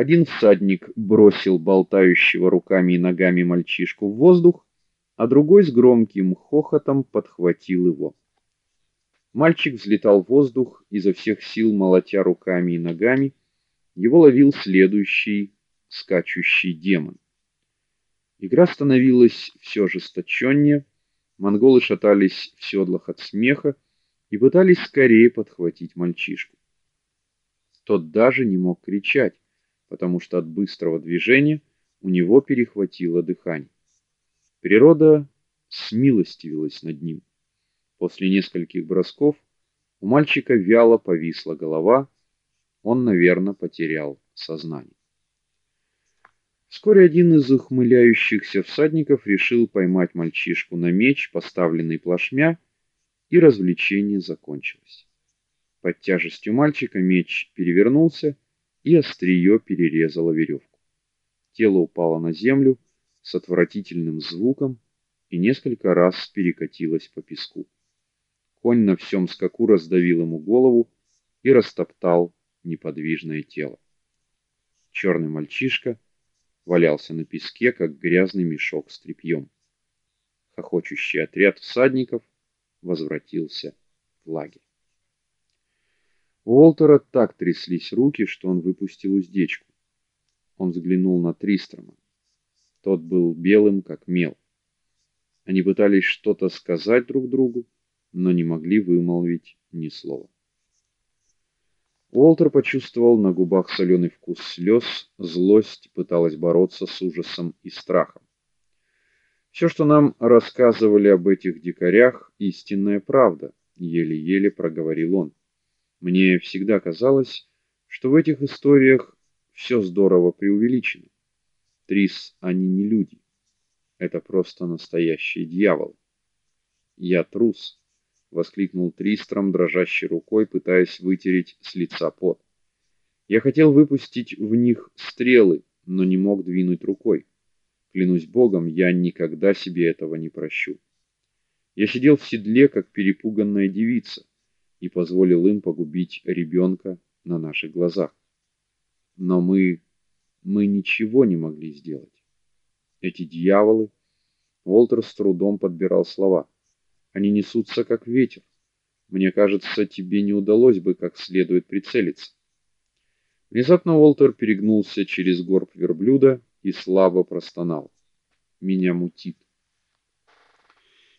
Один всадник бросил болтающего руками и ногами мальчишку в воздух, а другой с громким хохотом подхватил его. Мальчик взлетал в воздух, изо всех сил молотя руками и ногами. Его ловил следующий скачущий демон. Игра становилась все ожесточеннее, монголы шатались в седлах от смеха и пытались скорее подхватить мальчишку. Тот даже не мог кричать, потому что от быстрого движения у него перехватило дыхание. Природа смилостивилась над ним. После нескольких бросков у мальчика вяло повисла голова, он, наверное, потерял сознание. Вскоре один из ухмыляющихся всадников решил поймать мальчишку на меч, поставленный плашмя, и развлечение закончилось. Под тяжестью мальчика меч перевернулся, и острие перерезало веревку. Тело упало на землю с отвратительным звуком и несколько раз перекатилось по песку. Конь на всем скаку раздавил ему голову и растоптал неподвижное тело. Черный мальчишка валялся на песке, как грязный мешок с тряпьем. Хохочущий отряд всадников возвратился в лагерь. Уолтера так тряслись руки, что он выпустил уздечку. Он взглянул на Тристрама. Тот был белым, как мел. Они пытались что-то сказать друг другу, но не могли вымолвить ни слова. Уолтер почувствовал на губах соленый вкус слез, злость пыталась бороться с ужасом и страхом. Все, что нам рассказывали об этих дикарях, истинная правда, еле-еле проговорил он. Мне всегда казалось, что в этих историях все здорово преувеличено. Трис, они не люди. Это просто настоящие дьяволы. Я трус воскликнул Тристром дрожащей рукой, пытаясь вытереть с лица пот. Я хотел выпустить в них стрелы, но не мог двинуть рукой. Клянусь богом, я никогда себе этого не прощу. Я сидел в седле, как перепуганная девица, и позволил им погубить ребенка на наших глазах. Но мы мы ничего не могли сделать. Эти дьяволы, Волтер с трудом подбирал слова. Они несутся как ветер. Мне кажется, тебе не удалось бы как следует прицелиться. Внезапно Волтер перегнулся через горб верблюда и слабо простонал: "Меня мутит".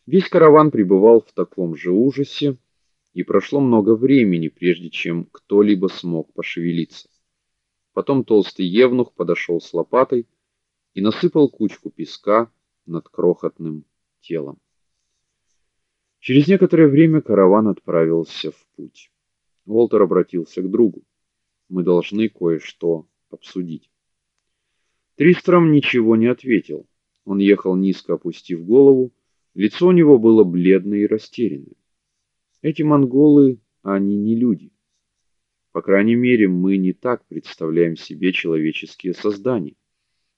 Весь караван пребывал в таком же ужасе, и прошло много времени, прежде чем кто-либо смог пошевелиться. Потом толстый евнух подошел с лопатой и насыпал кучку песка над крохотным телом. Через некоторое время караван отправился в путь. Волтер обратился к другу. Мы должны кое-что обсудить. Тристром ничего не ответил. Он ехал низко опустив голову, лицо у него было бледное и растерянное. Эти монголы, они не люди. По крайней мере, мы не так представляем себе человеческие создания.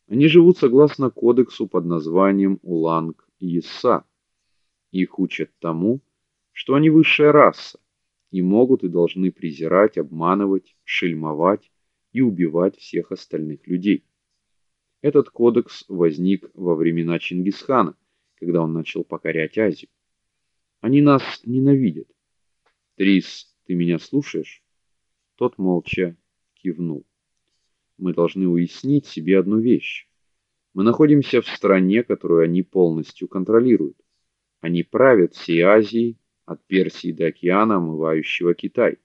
Они живут согласно кодексу под названием Уланг-Иса. Их учат тому, что они высшая раса и могут и должны презирать, обманывать, шельмовать и убивать всех остальных людей. Этот кодекс возник во времена Чингисхана, когда он начал покорять Азию. Они нас ненавидят. Трис, ты меня слушаешь? Тот молча кивнул. Мы должны уяснить себе одну вещь. Мы находимся в стране, которую они полностью контролируют. Они правят всей Азией, от Персии до океана, омывающего Китай.